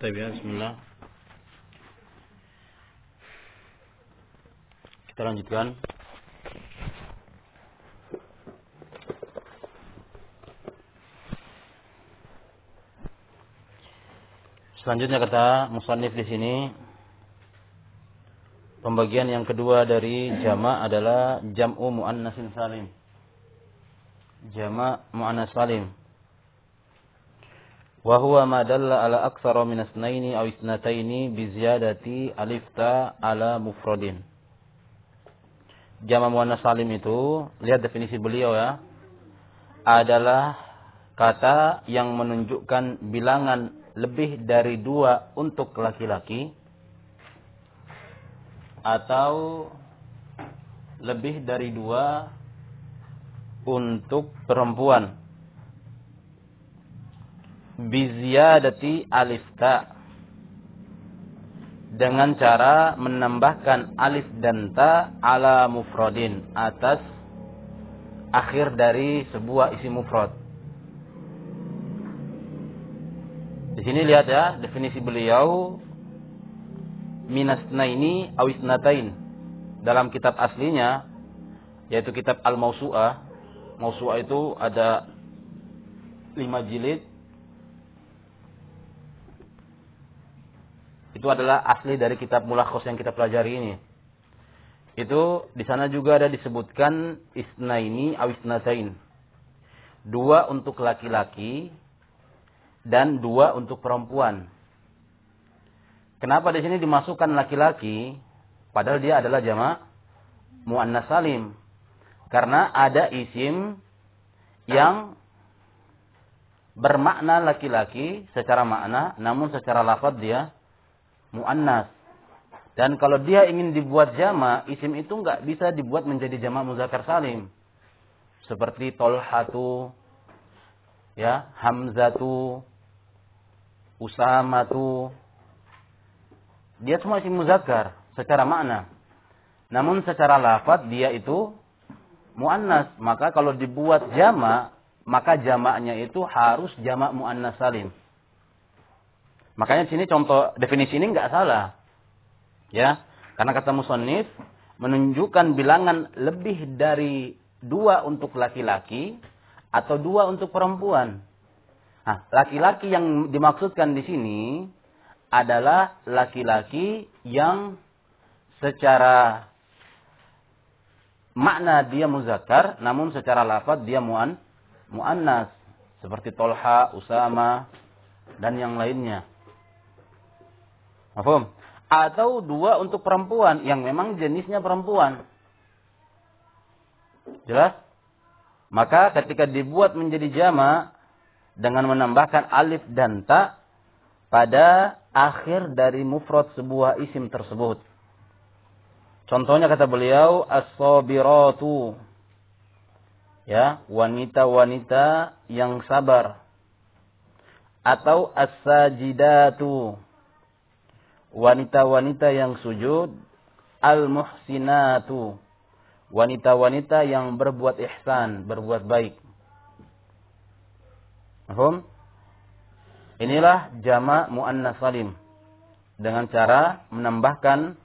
Ya, bismillah. Kita lanjutkan. Selanjutnya kata musannif di sini pembagian yang kedua dari jama' adalah jam'u muannasin salim. Jama' muannas salim. Wa huwa ma dalla ala aktsara min asnaini aw isnataini bi ziyadati alif ta ala mufradin. Jama' muannas salim itu, lihat definisi beliau ya. Adalah kata yang menunjukkan bilangan lebih dari dua untuk laki-laki atau lebih dari dua untuk perempuan. Biziyadati alif ta dengan cara menambahkan alif dan ta ala mufradin atas akhir dari sebuah isi mufrad. Di sini lihat ya definisi beliau minasna ini awisnatain dalam kitab aslinya yaitu kitab Al-Mausu'ah. Mausu'ah itu ada lima jilid. Itu adalah asli dari kitab Mulakhos yang kita pelajari ini. Itu di sana juga ada disebutkan isnaini awisnatain. Dua untuk laki-laki dan dua untuk perempuan. Kenapa di sini dimasukkan laki-laki padahal dia adalah jama' muannas salim? Karena ada isim yang bermakna laki-laki secara makna namun secara lafaz dia muannas. Dan kalau dia ingin dibuat jama, isim itu nggak bisa dibuat menjadi jama muzakkar salim. Seperti tolhatu, ya, hamzatu, usamatu. Dia semua isim muzakkar secara makna. Namun secara lafaz dia itu muannas. Maka kalau dibuat jama, maka jamaknya itu harus jamak muannas salim. Makanya sini contoh definisi ini nggak salah. Ya, karena kata musannif menunjukkan bilangan lebih dari dua untuk laki-laki atau dua untuk perempuan. Nah, laki-laki yang dimaksudkan di sini adalah laki-laki yang secara makna dia muzakkar namun secara lafaz dia muan muannas seperti Tolha, Usama dan yang lainnya. Mahfum? Atau dua untuk perempuan yang memang jenisnya perempuan. Jelas? Maka ketika dibuat menjadi jama dengan menambahkan alif dan ta pada akhir dari mufrad sebuah isim tersebut. Contohnya kata beliau as-sabiratu. Ya, wanita-wanita yang sabar. Atau as-sajidatu. Wanita-wanita yang sujud. Al-muhsinatu. Wanita-wanita yang berbuat ihsan, berbuat baik. Mahum? Inilah jama' muannas salim. Dengan cara menambahkan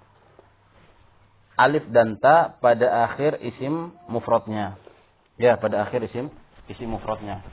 alif dan ta pada akhir isim mufradnya. Ya, pada akhir isim isim mufradnya.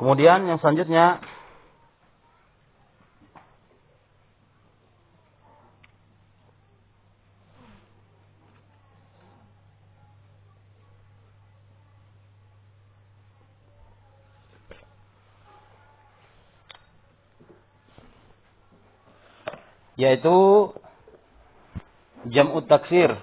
Kemudian yang selanjutnya yaitu jam'ut taksir.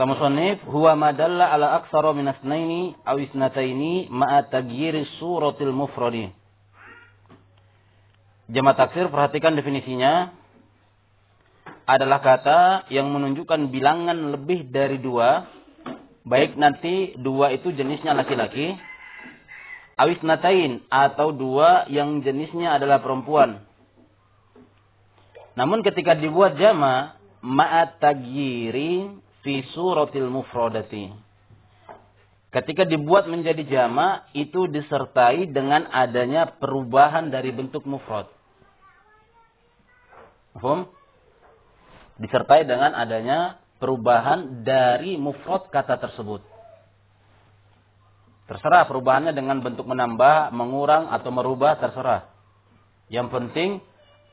Kata musannif, huwa madalla ala aksara min asnaini aw isnataini ma'a taghyiri suratil mufradi. Jama taksir perhatikan definisinya adalah kata yang menunjukkan bilangan lebih dari dua, baik nanti dua itu jenisnya laki-laki awis natain atau dua yang jenisnya adalah perempuan. Namun ketika dibuat jama ma'at tagyiri fi suratil mufradati. Ketika dibuat menjadi jama itu disertai dengan adanya perubahan dari bentuk mufrad. Paham? Disertai dengan adanya perubahan dari mufrad kata tersebut. Terserah perubahannya dengan bentuk menambah, mengurang atau merubah terserah. Yang penting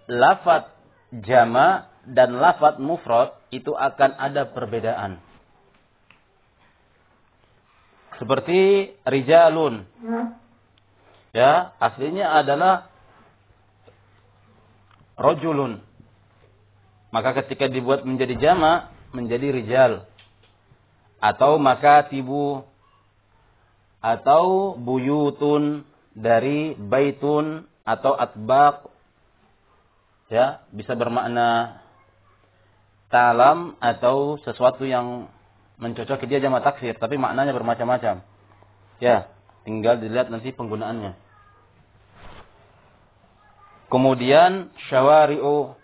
lafat jama dan lafat mufrad itu akan ada perbedaan. Seperti rijalun. Ya, aslinya adalah rojulun. Maka ketika dibuat menjadi jama menjadi rijal. Atau maka tibu atau buyutun dari baitun atau atbaq ya bisa bermakna talam atau sesuatu yang mencocoki dia jama taksir tapi maknanya bermacam-macam ya tinggal dilihat nanti penggunaannya kemudian syawari'u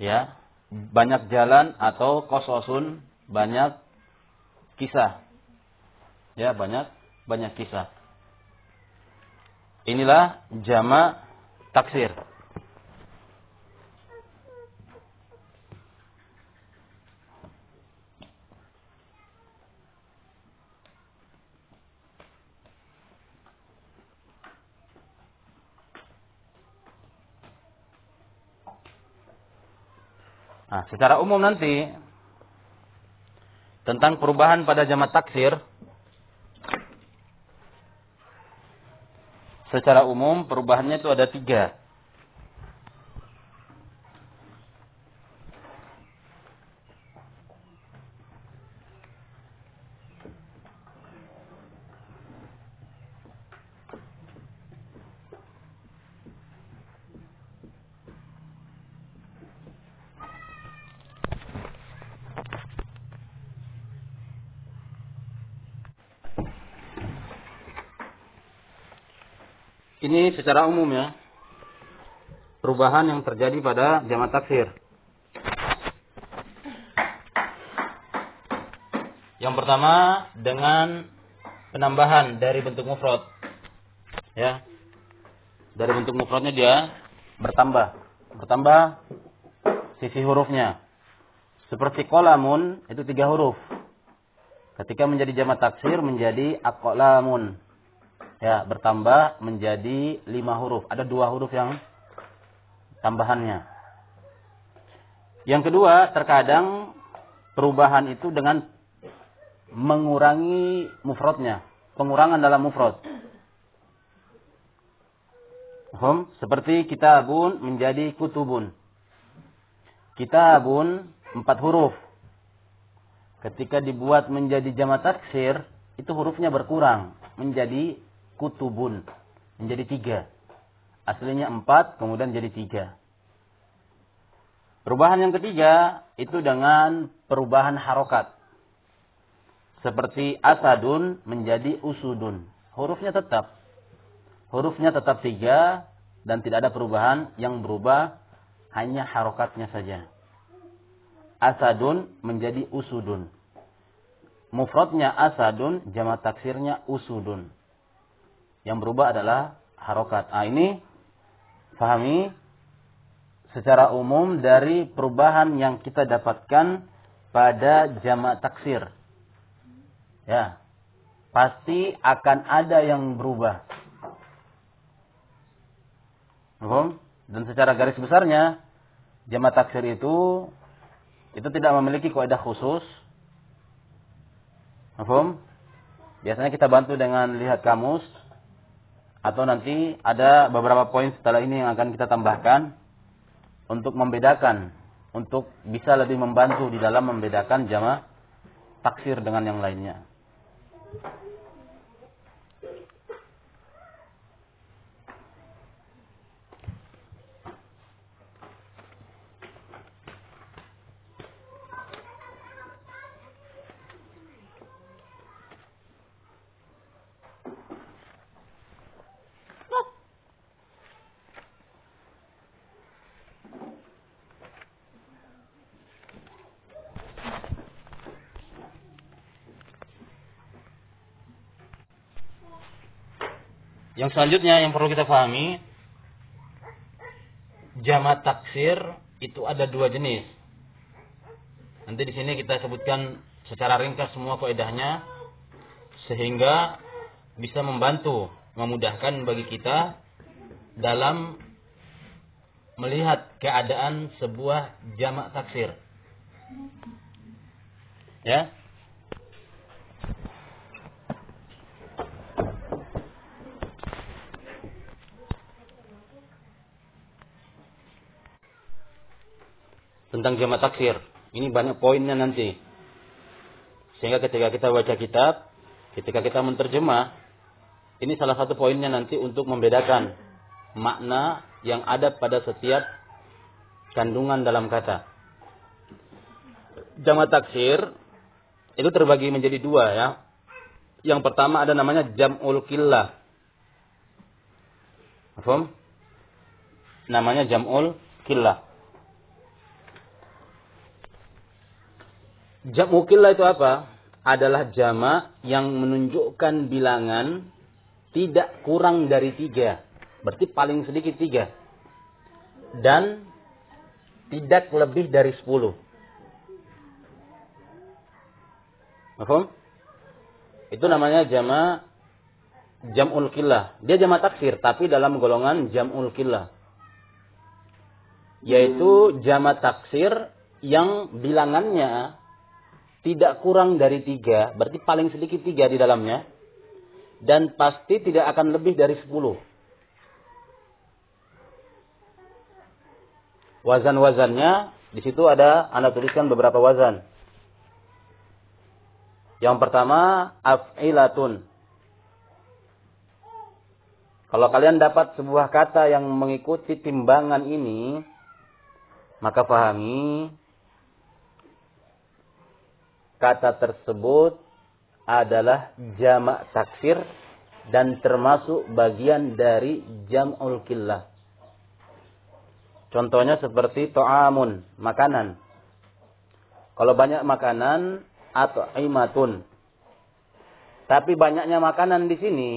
ya banyak jalan atau kososun banyak kisah Ya, banyak banyak kisah. Inilah jama taksir. Nah, secara umum nanti tentang perubahan pada jama taksir secara umum perubahannya itu ada tiga. Ini secara umum ya. Perubahan yang terjadi pada jamaah taksir. Yang pertama dengan penambahan dari bentuk mufrad. Ya. Dari bentuk mufradnya dia bertambah. Bertambah sisi hurufnya. Seperti kolamun itu tiga huruf. Ketika menjadi jamaah taksir menjadi akolamun ya bertambah menjadi lima huruf. Ada dua huruf yang tambahannya. Yang kedua, terkadang perubahan itu dengan mengurangi mufradnya, pengurangan dalam mufrad. Hum, seperti kitabun menjadi kutubun. Kitabun empat huruf. Ketika dibuat menjadi jama taksir, itu hurufnya berkurang menjadi kutubun. Menjadi tiga. Aslinya empat, kemudian jadi tiga. Perubahan yang ketiga, itu dengan perubahan harokat. Seperti asadun menjadi usudun. Hurufnya tetap. Hurufnya tetap tiga, dan tidak ada perubahan yang berubah, hanya harokatnya saja. Asadun menjadi usudun. Mufradnya asadun, jama taksirnya usudun. Yang berubah adalah harokat. Ah ini fahami secara umum dari perubahan yang kita dapatkan pada jamak taksir. Ya. pasti akan ada yang berubah. Dan secara garis besarnya, jama taksir itu itu tidak memiliki kaidah khusus. Paham? Biasanya kita bantu dengan lihat kamus atau nanti ada beberapa poin setelah ini yang akan kita tambahkan untuk membedakan, untuk bisa lebih membantu di dalam membedakan jama taksir dengan yang lainnya. Yang selanjutnya yang perlu kita pahami, jama taksir itu ada dua jenis. Nanti di sini kita sebutkan secara ringkas semua kaidahnya sehingga bisa membantu, memudahkan bagi kita dalam melihat keadaan sebuah jamak taksir. Ya, tentang jamak taksir. Ini banyak poinnya nanti. Sehingga ketika kita baca kitab, ketika kita menerjemah, ini salah satu poinnya nanti untuk membedakan makna yang ada pada setiap kandungan dalam kata. Jamak taksir itu terbagi menjadi dua ya. Yang pertama ada namanya jam'ul killah. Paham? Namanya jam'ul killah. Jam' itu apa? Adalah jama yang menunjukkan bilangan tidak kurang dari tiga. Berarti paling sedikit tiga. Dan tidak lebih dari sepuluh. Mahfum? Itu namanya jama jam'ul killah. Dia jama taksir, tapi dalam golongan jam'ul killah. Yaitu jama taksir yang bilangannya tidak kurang dari tiga, berarti paling sedikit tiga di dalamnya, dan pasti tidak akan lebih dari sepuluh. Wazan-wazannya, di situ ada, anda tuliskan beberapa wazan. Yang pertama, af'ilatun. Kalau kalian dapat sebuah kata yang mengikuti timbangan ini, maka pahami kata tersebut adalah jamak taksir dan termasuk bagian dari jam'ul killah. Contohnya seperti to'amun, makanan. Kalau banyak makanan atau imatun. Tapi banyaknya makanan di sini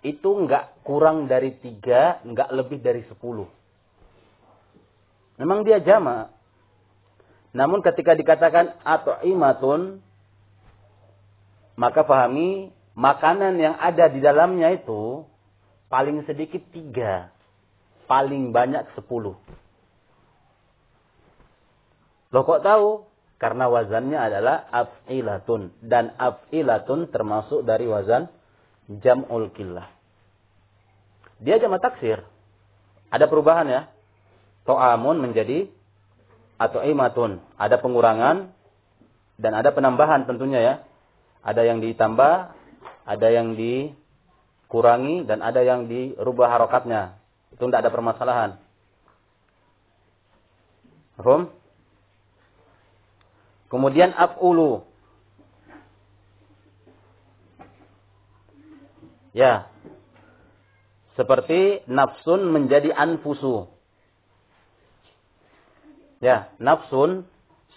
itu enggak kurang dari tiga, enggak lebih dari sepuluh. Memang dia jamak. Namun ketika dikatakan atau imatun, maka pahami makanan yang ada di dalamnya itu paling sedikit tiga, paling banyak sepuluh. Loh kok tahu? Karena wazannya adalah af'ilatun. Dan af'ilatun termasuk dari wazan jam'ul killah. Dia jama taksir. Ada perubahan ya. To'amun menjadi atau imatun. Ada pengurangan dan ada penambahan tentunya ya. Ada yang ditambah, ada yang dikurangi dan ada yang dirubah harokatnya. Itu tidak ada permasalahan. Paham? Kemudian af'ulu. Ya. Seperti nafsun menjadi anfusu. Ya, nafsun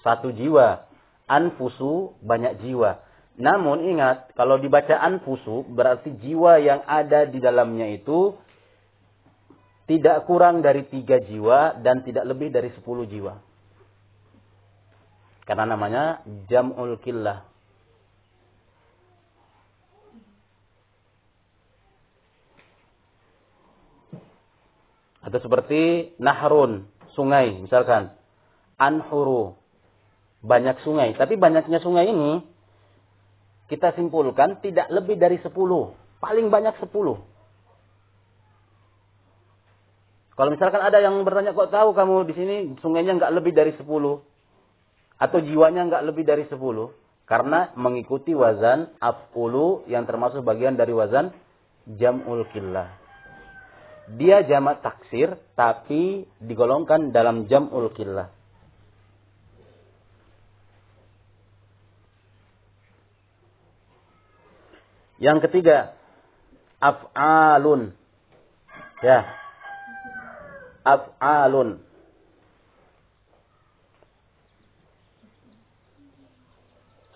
satu jiwa, anfusu banyak jiwa. Namun ingat, kalau dibaca anfusu berarti jiwa yang ada di dalamnya itu tidak kurang dari tiga jiwa dan tidak lebih dari sepuluh jiwa. Karena namanya jam'ul killah. Atau seperti nahrun, sungai misalkan. Anhuru, banyak sungai. Tapi banyaknya sungai ini kita simpulkan tidak lebih dari 10. Paling banyak 10. Kalau misalkan ada yang bertanya, kok tahu kamu di sini sungainya nggak lebih dari 10? Atau jiwanya nggak lebih dari 10? Karena mengikuti wazan af'ulu yang termasuk bagian dari wazan jam'ul killah. Dia jamak taksir, tapi digolongkan dalam jam'ul killah. Yang ketiga, af'alun. Ya. Af'alun.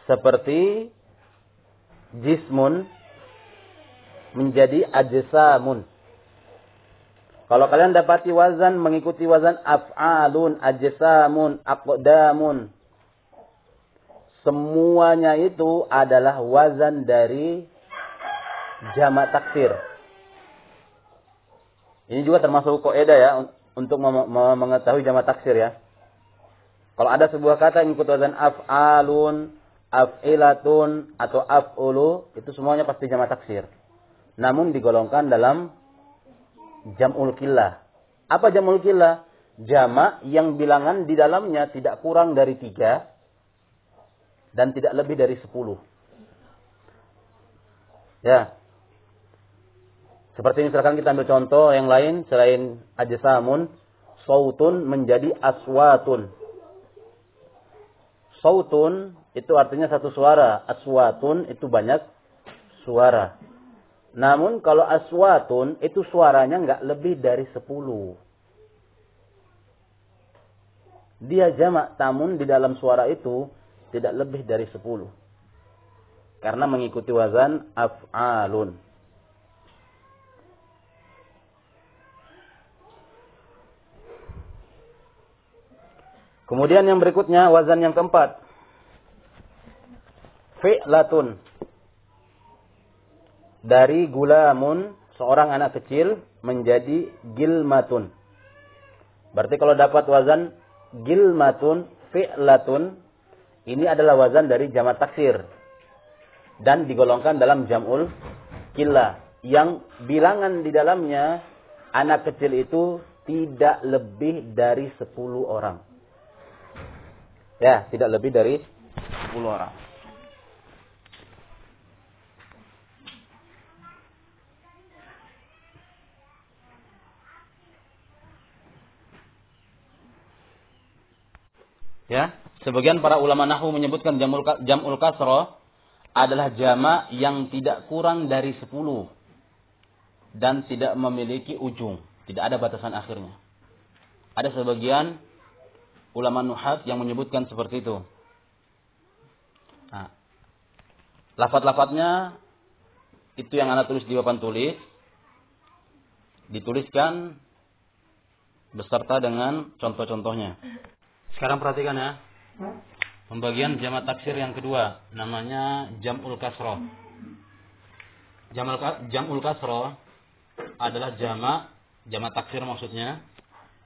Seperti jismun menjadi ajsamun. Kalau kalian dapati wazan mengikuti wazan af'alun, ajsamun, aqdamun. Semuanya itu adalah wazan dari jamak taksir. Ini juga termasuk kaidah ya untuk mengetahui jamak taksir ya. Kalau ada sebuah kata yang ikut wazan af'alun, af'ilatun atau af'ulu, itu semuanya pasti jamak taksir. Namun digolongkan dalam jam'ul killah. Apa jam'ul killah? Jamak yang bilangan di dalamnya tidak kurang dari tiga dan tidak lebih dari sepuluh. Ya, seperti misalkan kita ambil contoh yang lain selain ajsamun, sautun menjadi aswatun. Sautun itu artinya satu suara, aswatun itu banyak suara. Namun kalau aswatun itu suaranya nggak lebih dari sepuluh. Dia jamak, namun di dalam suara itu tidak lebih dari sepuluh. Karena mengikuti wazan af'alun. Kemudian yang berikutnya wazan yang keempat. Fi'latun. Dari gulamun seorang anak kecil menjadi gilmatun. Berarti kalau dapat wazan gilmatun, fi'latun, ini adalah wazan dari jamak taksir. Dan digolongkan dalam jam'ul killa. Yang bilangan di dalamnya anak kecil itu tidak lebih dari 10 orang. Ya, tidak lebih dari 10 orang. Ya, sebagian para ulama nahu menyebutkan jamul jamul kasro adalah jama yang tidak kurang dari 10 dan tidak memiliki ujung, tidak ada batasan akhirnya. Ada sebagian ulama nuhat yang menyebutkan seperti itu. Nah, lafat-lafatnya itu yang anda tulis di papan tulis dituliskan beserta dengan contoh-contohnya. Sekarang perhatikan ya. Pembagian jamak taksir yang kedua namanya jamul kasro. Jamal jamul kasro adalah jamak jamak taksir maksudnya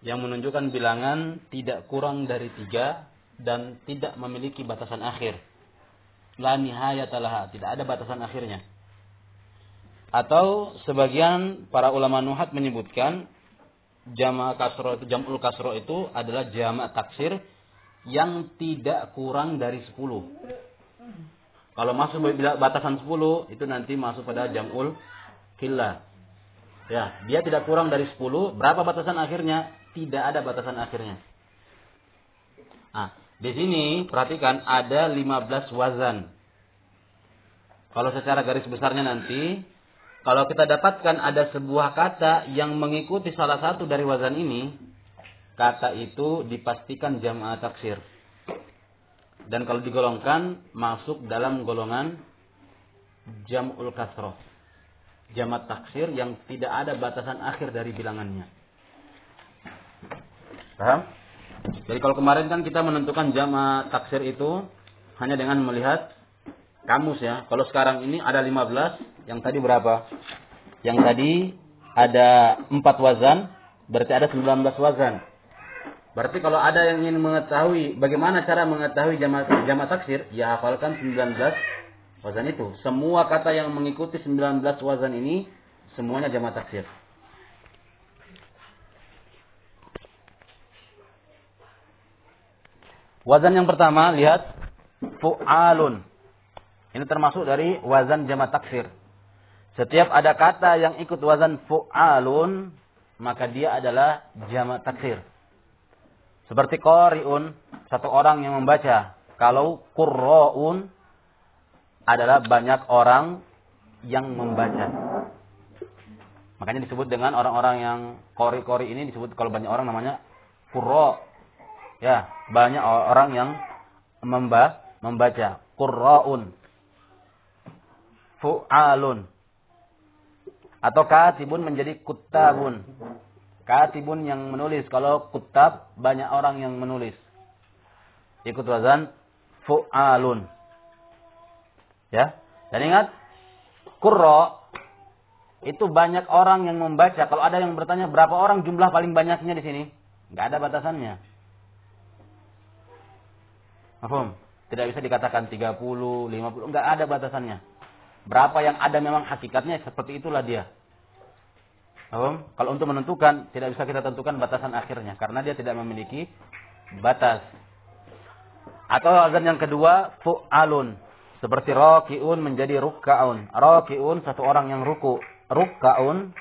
yang menunjukkan bilangan tidak kurang dari tiga dan tidak memiliki batasan akhir. La nihayatalah, tidak ada batasan akhirnya. Atau sebagian para ulama nuhat menyebutkan jama kasro itu jamul kasro itu adalah jama taksir yang tidak kurang dari sepuluh. Kalau masuk batasan sepuluh itu nanti masuk pada jamul killa. Ya, dia tidak kurang dari sepuluh. Berapa batasan akhirnya? Tidak ada batasan akhirnya. Nah, di sini perhatikan ada 15 wazan. Kalau secara garis besarnya nanti, kalau kita dapatkan ada sebuah kata yang mengikuti salah satu dari wazan ini, kata itu dipastikan jamaah taksir. Dan kalau digolongkan, masuk dalam golongan jam'ul kasroh. Jamat taksir yang tidak ada batasan akhir dari bilangannya. Paham? Jadi kalau kemarin kan kita menentukan jama taksir itu hanya dengan melihat kamus ya. Kalau sekarang ini ada 15, yang tadi berapa? Yang tadi ada 4 wazan berarti ada 19 wazan. Berarti kalau ada yang ingin mengetahui bagaimana cara mengetahui jama, jama taksir, ya hafalkan 19 wazan itu. Semua kata yang mengikuti 19 wazan ini semuanya jama taksir. Wazan yang pertama, lihat fu'alun. Ini termasuk dari wazan jama taksir. Setiap ada kata yang ikut wazan fu'alun, maka dia adalah jama taksir. Seperti qari'un, satu orang yang membaca. Kalau qurra'un adalah banyak orang yang membaca. Makanya disebut dengan orang-orang yang qori-qori ini disebut kalau banyak orang namanya qurra. Ya, banyak orang yang memba membaca. Qurra'un. Fu'alun. Atau katibun menjadi kutabun. Katibun yang menulis. Kalau kutab, banyak orang yang menulis. Ikut wazan. Fu'alun. Ya. Dan ingat, kurro itu banyak orang yang membaca. Kalau ada yang bertanya berapa orang jumlah paling banyaknya di sini, nggak ada batasannya. Mahfum? Tidak bisa dikatakan 30, 50, enggak ada batasannya. Berapa yang ada memang hakikatnya seperti itulah dia. Mahfum? Kalau untuk menentukan, tidak bisa kita tentukan batasan akhirnya. Karena dia tidak memiliki batas. Atau azan yang kedua, fu'alun. Seperti roki'un menjadi rukka'un. Roki'un satu orang yang ruku. Rukka'un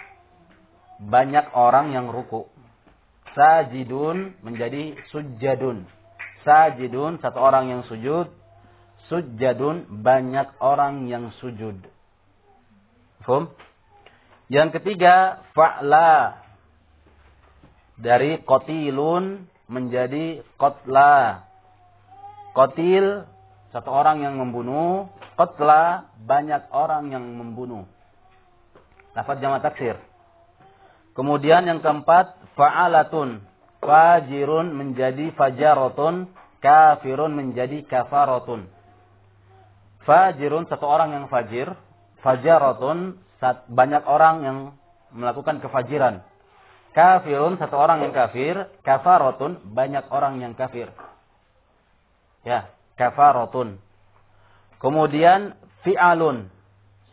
banyak orang yang ruku. Sajidun menjadi sujadun Sajidun satu orang yang sujud. Sujadun banyak orang yang sujud. Fum? Yang ketiga fa'la. Dari kotilun menjadi kotla. Kotil satu orang yang membunuh. Kotla banyak orang yang membunuh. Lafaz jama taksir. Kemudian yang keempat fa'alatun Fajirun menjadi fajarotun. Kafirun menjadi kafarotun. Fajirun satu orang yang fajir. Fajarotun banyak orang yang melakukan kefajiran. Kafirun satu orang yang kafir. Kafarotun banyak orang yang kafir. Ya, kafarotun. Kemudian fi'alun.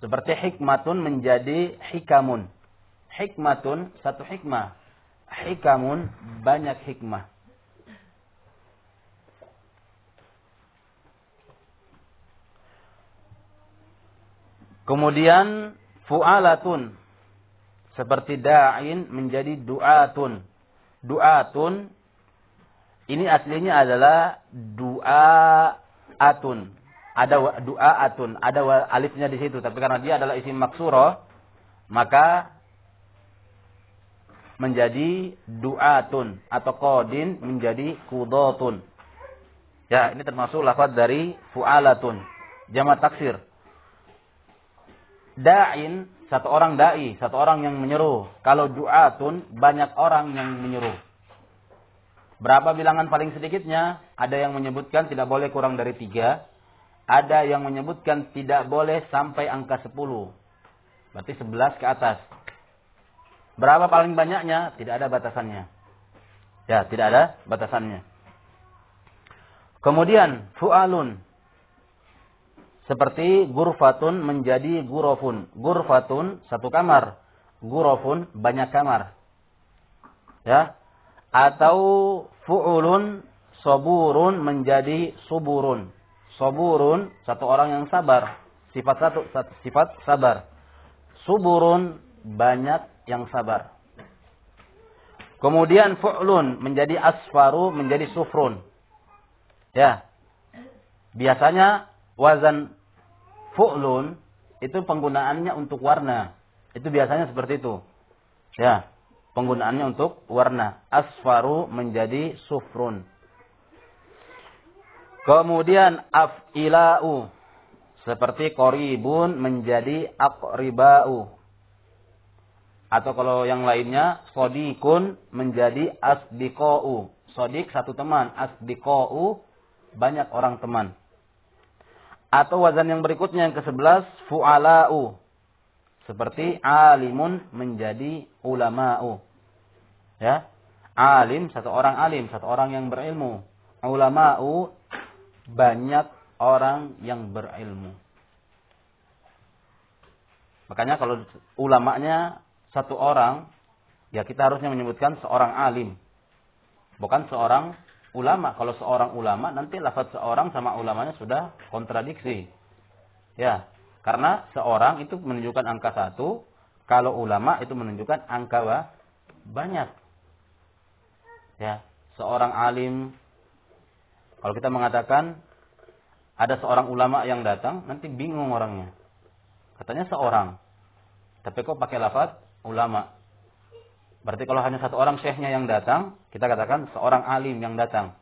Seperti hikmatun menjadi hikamun. Hikmatun satu hikmah hikamun banyak hikmah. Kemudian fu'alatun seperti da'in menjadi du'atun. Du'atun ini aslinya adalah du'atun. Ada du'atun, ada alifnya di situ, tapi karena dia adalah isim maksuro, maka menjadi du'atun atau qadin menjadi kudotun. Ya, ini termasuk lafaz dari fu'alatun. Jama taksir. Da'in, satu orang da'i, satu orang yang menyeru. Kalau du'atun, banyak orang yang menyeru. Berapa bilangan paling sedikitnya? Ada yang menyebutkan tidak boleh kurang dari tiga. Ada yang menyebutkan tidak boleh sampai angka sepuluh. Berarti sebelas ke atas. Berapa paling banyaknya? Tidak ada batasannya. Ya, tidak ada batasannya. Kemudian fu'alun seperti gurfatun menjadi gurofun. Gurfatun satu kamar. Gurofun banyak kamar. Ya. Atau fu'ulun soburun menjadi suburun. Soburun satu orang yang sabar. Sifat satu sifat sabar. Suburun banyak yang sabar. Kemudian fu'lun menjadi asfaru menjadi sufrun. Ya. Biasanya wazan fu'lun itu penggunaannya untuk warna. Itu biasanya seperti itu. Ya. Penggunaannya untuk warna. Asfaru menjadi sufrun. Kemudian af'ila'u. Seperti koribun menjadi akriba'u. Atau kalau yang lainnya, sodikun menjadi asdiko'u. Sodik satu teman, asdiko'u banyak orang teman. Atau wazan yang berikutnya yang ke-11, fu'ala'u. Seperti alimun menjadi ulama'u. Ya. Alim, satu orang alim, satu orang yang berilmu. Ulama'u, banyak orang yang berilmu. Makanya kalau ulamanya satu orang, ya kita harusnya menyebutkan seorang alim. Bukan seorang ulama. Kalau seorang ulama, nanti lafaz seorang sama ulamanya sudah kontradiksi. Ya, karena seorang itu menunjukkan angka satu, kalau ulama itu menunjukkan angka banyak. Ya, seorang alim kalau kita mengatakan ada seorang ulama yang datang, nanti bingung orangnya. Katanya seorang. Tapi kok pakai lafaz ulama? Berarti kalau hanya satu orang syekhnya yang datang, kita katakan seorang alim yang datang.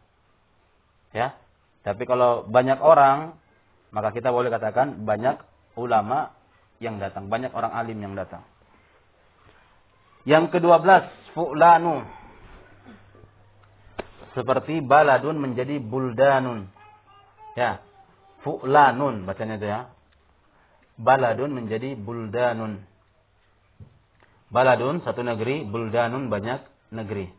Ya. Tapi kalau banyak orang, maka kita boleh katakan banyak ulama yang datang, banyak orang alim yang datang. Yang kedua belas, fu'lanu seperti baladun menjadi buldanun. Ya. Fu'lanun bacanya itu ya. Baladun menjadi buldanun. Baladun satu negeri, buldanun banyak negeri.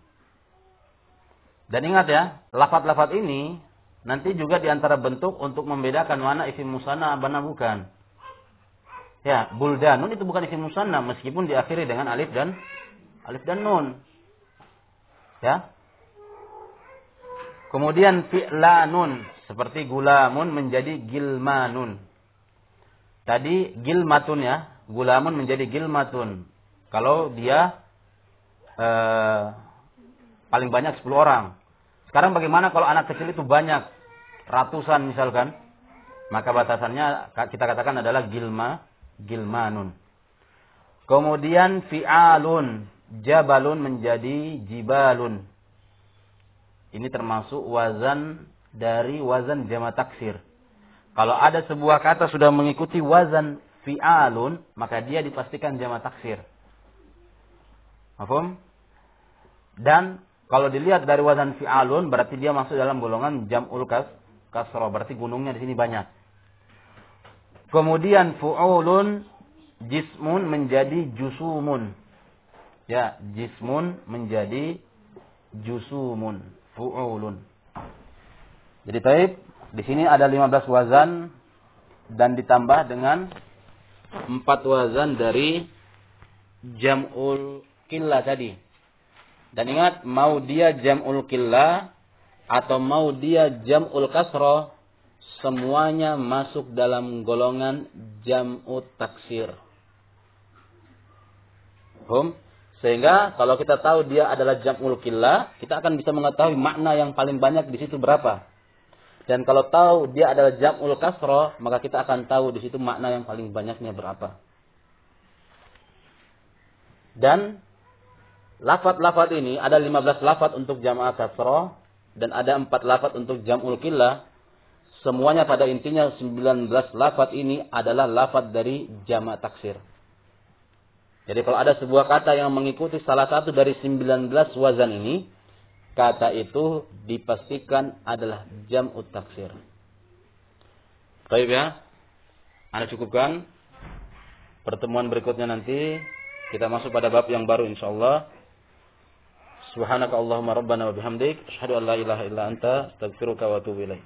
Dan ingat ya, lafat-lafat ini nanti juga di antara bentuk untuk membedakan mana isim musanna mana bukan. Ya, buldanun itu bukan isim musanna meskipun diakhiri dengan alif dan alif dan nun. Ya, Kemudian fi'lanun seperti gulamun menjadi gilmanun. Tadi gilmatun ya, gulamun menjadi gilmatun. Kalau dia eh, paling banyak 10 orang. Sekarang bagaimana kalau anak kecil itu banyak, ratusan misalkan, maka batasannya kita katakan adalah gilma, gilmanun. Kemudian fi'alun, jabalun menjadi jibalun. Ini termasuk wazan dari wazan jama taksir. Kalau ada sebuah kata sudah mengikuti wazan fi'alun, maka dia dipastikan jama taksir. Mahfum? Dan kalau dilihat dari wazan fi'alun, berarti dia masuk dalam golongan jam'ul kas, kasro. Berarti gunungnya di sini banyak. Kemudian fu'ulun jismun menjadi jusumun. Ya, jismun menjadi jusumun fu'ulun. Jadi taib, di sini ada 15 wazan dan ditambah dengan 4 wazan dari jam'ul killa tadi. Dan ingat, mau dia jam'ul killa atau mau dia jam'ul kasro, semuanya masuk dalam golongan jam'ut taksir. Hum? Sehingga kalau kita tahu dia adalah jam'ul killa, kita akan bisa mengetahui makna yang paling banyak di situ berapa. Dan kalau tahu dia adalah jam'ul kasro, maka kita akan tahu di situ makna yang paling banyaknya berapa. Dan lafat-lafat ini ada 15 lafat untuk jam'ah kasro dan ada 4 lafat untuk jam'ul killa. Semuanya pada intinya 19 lafat ini adalah lafat dari jama' taksir. Jadi kalau ada sebuah kata yang mengikuti salah satu dari 19 wazan ini, kata itu dipastikan adalah jam taksir. Baik ya. Anda cukupkan. Pertemuan berikutnya nanti kita masuk pada bab yang baru insyaallah. Subhanaka Allahumma rabbana wa bihamdik asyhadu an la ilaha illa anta astaghfiruka wa atubu ilaik.